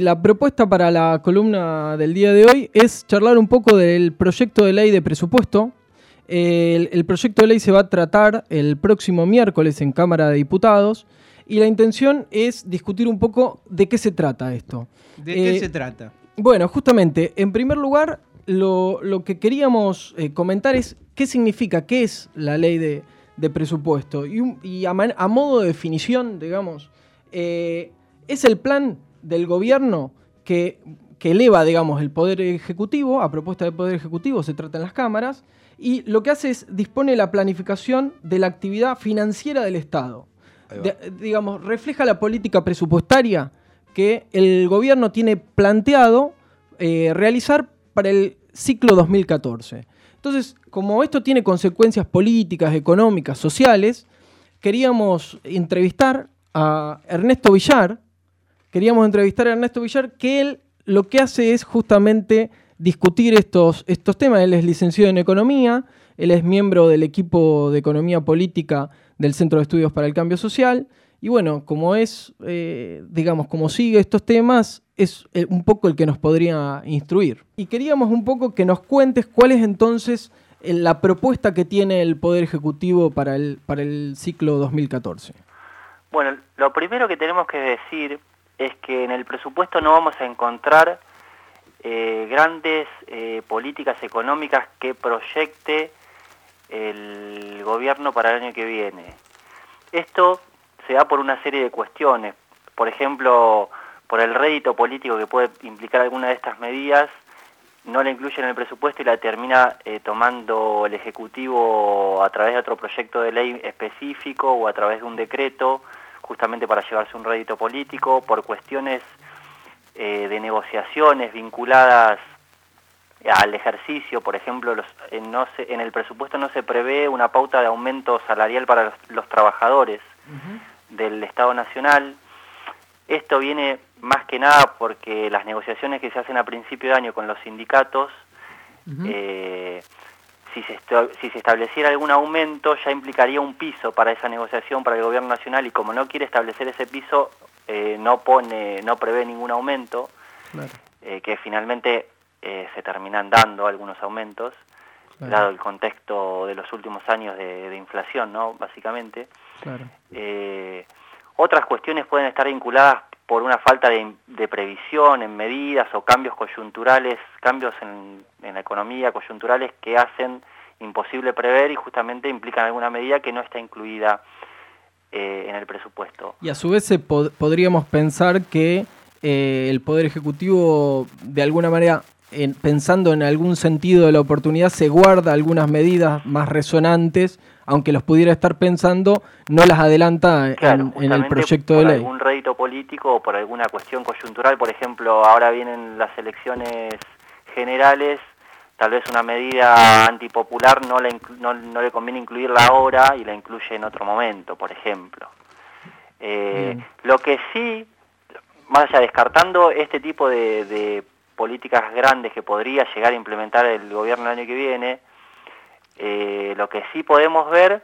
La propuesta para la columna del día de hoy es charlar un poco del proyecto de ley de presupuesto. El, proyecto de ley se va a tratar el próximo miércoles en Cámara de Diputados y la intención es discutir un poco de qué se trata esto. ¿De qué eh, se trata? Bueno, justamente, en primer lugar, lo, que queríamos eh, comentar es qué significa, qué es la ley de, presupuesto. Y, a, modo de definición, digamos, eh, es el plan del gobierno que, eleva, digamos, el poder ejecutivo, a propuesta del poder ejecutivo se trata en las cámaras, y lo que hace es dispone la planificación de la actividad financiera del Estado. digamos, refleja la política presupuestaria que el gobierno tiene planteado eh, realizar para el ciclo 2014. Entonces, como esto tiene consecuencias políticas, económicas, sociales, queríamos entrevistar a Ernesto Villar, queríamos entrevistar a Ernesto Villar, que él lo que hace es justamente discutir estos, estos temas. Él es licenciado en Economía, él es miembro del equipo de Economía Política del Centro de Estudios para el Cambio Social. Y bueno, como es, eh, digamos, como sigue estos temas, es eh, un poco el que nos podría instruir. Y queríamos un poco que nos cuentes cuál es entonces eh, la propuesta que tiene el Poder Ejecutivo para el, para el ciclo 2014. Bueno, lo primero que tenemos que decir es que en el presupuesto no vamos a encontrar eh, grandes eh, políticas económicas que proyecte el gobierno para el año que viene. Esto se da por una serie de cuestiones, por ejemplo, por el rédito político que puede implicar alguna de estas medidas, no la incluye en el presupuesto y la termina eh, tomando el Ejecutivo a través de otro proyecto de ley específico o a través de un decreto justamente para llevarse un rédito político, por cuestiones eh, de negociaciones vinculadas al ejercicio, por ejemplo, los, eh, no en el presupuesto no se prevé una pauta de aumento salarial para los, trabajadores del Estado Nacional. Esto viene más que nada porque las negociaciones que se hacen a principio de año con los sindicatos si se, si se estableciera algún aumento ya implicaría un piso para esa negociación para el gobierno nacional y como no quiere establecer ese piso eh, no pone no prevé ningún aumento eh, que finalmente eh, se terminan dando algunos aumentos dado el contexto de los últimos años de, inflación no básicamente. Otras cuestiones pueden estar vinculadas por una falta de, previsión en medidas o cambios coyunturales, cambios en, la economía coyunturales que hacen imposible prever y justamente implican alguna medida que no está incluida eh, en el presupuesto. Y a su vez podríamos pensar que eh, el Poder Ejecutivo de alguna manera pensando en algún sentido de la oportunidad, se guarda algunas medidas más resonantes, aunque los pudiera estar pensando, no las adelanta en, el proyecto de ley. Por algún rédito político o por alguna cuestión coyuntural, por ejemplo, ahora vienen las elecciones generales, tal vez una medida antipopular no le, no, le conviene incluirla ahora y la incluye en otro momento, por ejemplo. Eh, lo que sí, más allá descartando este tipo de políticas grandes que podría llegar a implementar el gobierno el año que viene, eh, lo que sí podemos ver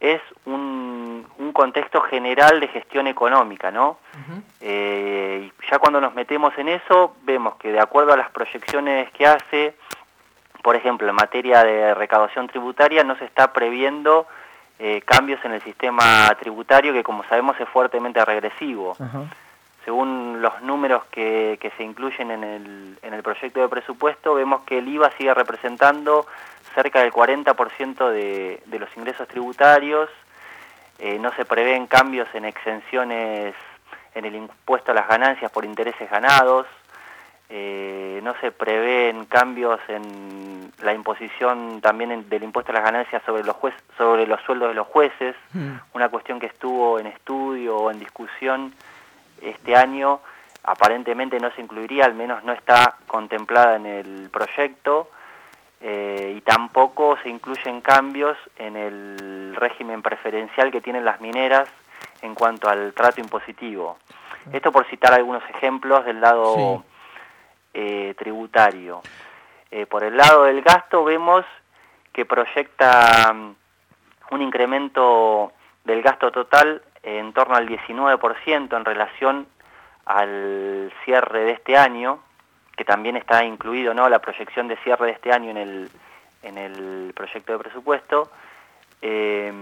es un, contexto general de gestión económica, ¿no? Eh, y ya cuando nos metemos en eso, vemos que de acuerdo a las proyecciones que hace, por ejemplo, en materia de recaudación tributaria, no se está previendo eh, cambios en el sistema tributario que, como sabemos, es fuertemente regresivo según los números que, se incluyen en el, en el, proyecto de presupuesto, vemos que el IVA sigue representando cerca del 40% de, de, los ingresos tributarios, eh, no se prevén cambios en exenciones en el impuesto a las ganancias por intereses ganados, eh, no se prevén cambios en la imposición también del impuesto a las ganancias sobre los, sobre los sueldos de los jueces, mm. una cuestión que estuvo en estudio o en discusión este año aparentemente no se incluiría, al menos no está contemplada en el proyecto, eh, y tampoco se incluyen cambios en el régimen preferencial que tienen las mineras en cuanto al trato impositivo. Esto por citar algunos ejemplos del lado eh, tributario. Eh, por el lado del gasto vemos que proyecta mm, un incremento del gasto total en torno al 19% en relación al cierre de este año, que también está incluido ¿no? la proyección de cierre de este año en el, en el proyecto de presupuesto. Eh,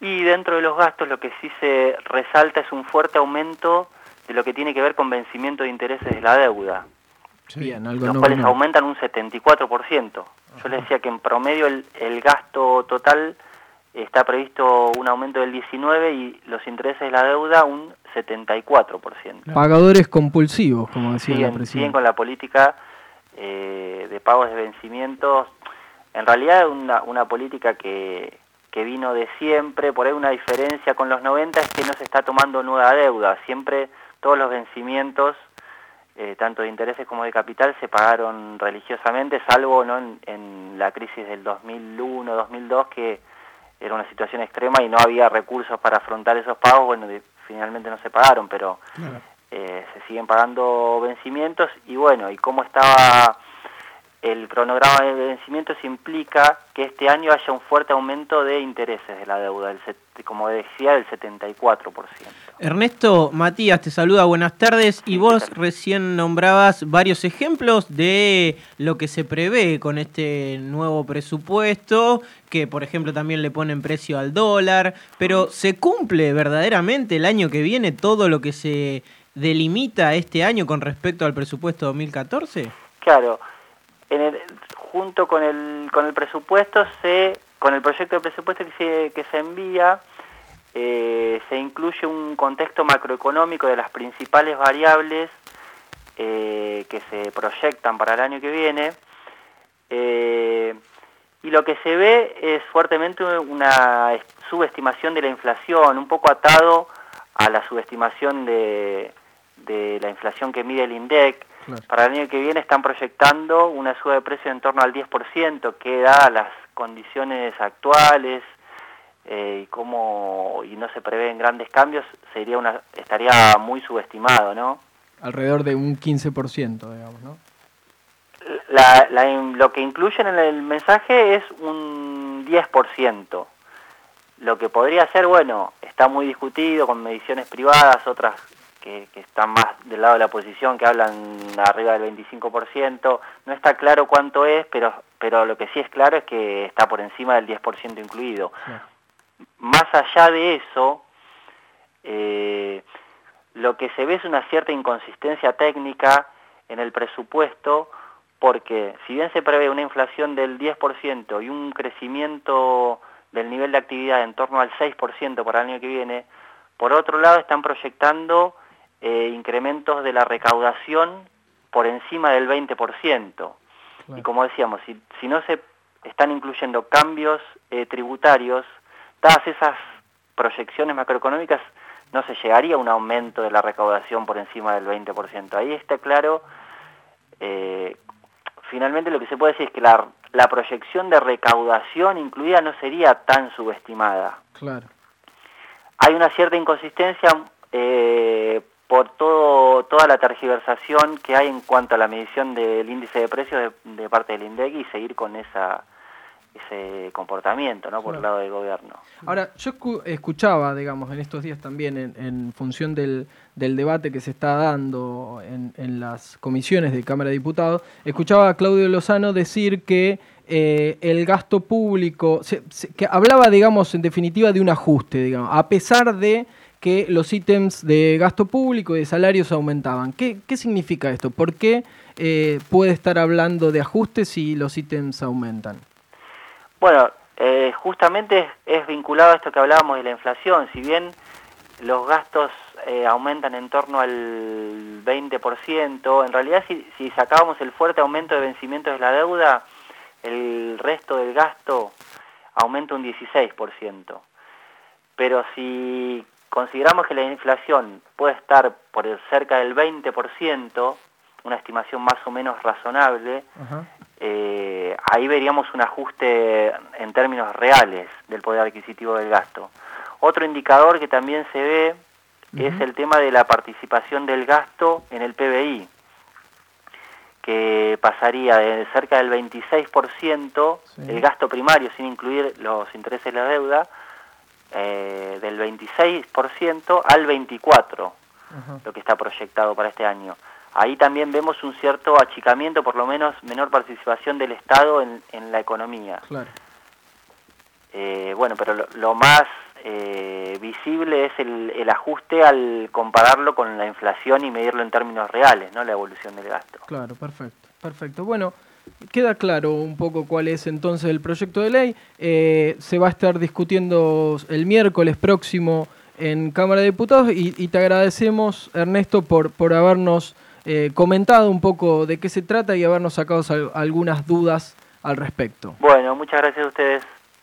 y dentro de los gastos lo que sí se resalta es un fuerte aumento de lo que tiene que ver con vencimiento de intereses de la deuda, Bien, algo los no cuales aumentan un 74%. Yo le decía que en promedio el, el gasto total está previsto un aumento del 19% y los intereses de la deuda un 74%. Pagadores compulsivos, como decía la siguen, siguen presidenta. con la política eh, de pagos de vencimientos. En realidad es una, una política que, que vino de siempre, por ahí una diferencia con los 90 es que no se está tomando nueva deuda, siempre todos los vencimientos, eh, tanto de intereses como de capital, se pagaron religiosamente, salvo ¿no? en, en la crisis del 2001-2002 que era una situación extrema y no había recursos para afrontar esos pagos, bueno, de- finalmente no se pagaron, pero eh, se siguen pagando vencimientos y bueno, y cómo estaba el cronograma de vencimientos implica que este año haya un fuerte aumento de intereses de la deuda, del como decía, del 74%. Ernesto, Matías te saluda, buenas tardes. Y vos recién nombrabas varios ejemplos de lo que se prevé con este nuevo presupuesto, que por ejemplo también le ponen precio al dólar, pero ¿se cumple verdaderamente el año que viene todo lo que se delimita este año con respecto al presupuesto 2014? Claro, en el- junto con el, con el presupuesto, se, con el proyecto de presupuesto que se, que se envía, eh, se incluye un contexto macroeconómico de las principales variables eh, que se proyectan para el año que viene. eh, y lo que se ve es fuertemente una es- subestimación de la inflación, un poco atado a la subestimación de, de la inflación que mide el INDEC. Claro. Para el año que viene están proyectando una suba de precio en torno al 10%, que dadas las condiciones actuales eh, y cómo y no se prevén grandes cambios, sería una estaría muy subestimado, ¿no? Alrededor de un 15%, digamos, ¿no? La- la- lo que incluyen en el mensaje es un 10%. Lo que podría ser, bueno, está muy discutido con mediciones privadas, otras que, que están más del lado de la oposición, que hablan arriba del 25%. No está claro cuánto es, pero, pero lo que sí es claro es que está por encima del 10% incluido. Más allá de eso, eh, lo que se ve es una cierta inconsistencia técnica en el presupuesto, porque si bien se prevé una inflación del 10% y un crecimiento del nivel de actividad en torno al 6% para el año que viene, por otro lado están proyectando eh, incrementos de la recaudación por encima del 20%. Y como decíamos, si, si no se están incluyendo cambios eh, tributarios, dadas esas proyecciones macroeconómicas, no se llegaría a un aumento de la recaudación por encima del 20%. Ahí está claro, eh, finalmente lo que se puede decir es que la, la proyección de recaudación incluida no sería tan subestimada. Claro. Hay una cierta inconsistencia eh, por todo, toda la tergiversación que hay en cuanto a la medición del índice de precios de, de parte del INDEC y seguir con esa ese comportamiento ¿no? por el lado del gobierno. Ahora, yo escu- escuchaba, digamos, en estos días también, en, en función del, del debate que se está dando en, en las comisiones de Cámara de Diputados, escuchaba a Claudio Lozano decir que eh, el gasto público, se- se- que hablaba, digamos, en definitiva de un ajuste, digamos, a pesar de que los ítems de gasto público y de salarios aumentaban. ¿Qué, qué significa esto? ¿Por qué eh, puede estar hablando de ajustes si los ítems aumentan? Bueno, eh, justamente es, vinculado a esto que hablábamos de la inflación. Si bien los gastos eh, aumentan en torno al 20%, en realidad si, si sacábamos el fuerte aumento de vencimientos de la deuda, el resto del gasto aumenta un 16%. Pero si consideramos que la inflación puede estar por el- cerca del 20%, una estimación más o menos razonable, eh, ahí veríamos un ajuste en términos reales del poder adquisitivo del gasto. Otro indicador que también se ve es el tema de la participación del gasto en el PBI, que pasaría de cerca del 26%, Sí. el gasto primario sin incluir los intereses de la deuda, eh, del 26% al 24%. lo que está proyectado para este año. Ahí también vemos un cierto achicamiento, por lo menos menor participación del Estado en, la economía. Claro. Eh, bueno, pero lo, más eh, visible es el, el, ajuste al compararlo con la inflación y medirlo en términos reales, ¿no? La evolución del gasto. Claro, perfecto, perfecto. Bueno, queda claro un poco cuál es entonces el proyecto de ley. Eh, se va a estar discutiendo el miércoles próximo en Cámara de Diputados y, te agradecemos, Ernesto, por, por habernos eh, comentado un poco de qué se trata y habernos sacado algunas dudas al respecto. Bueno, muchas gracias a ustedes.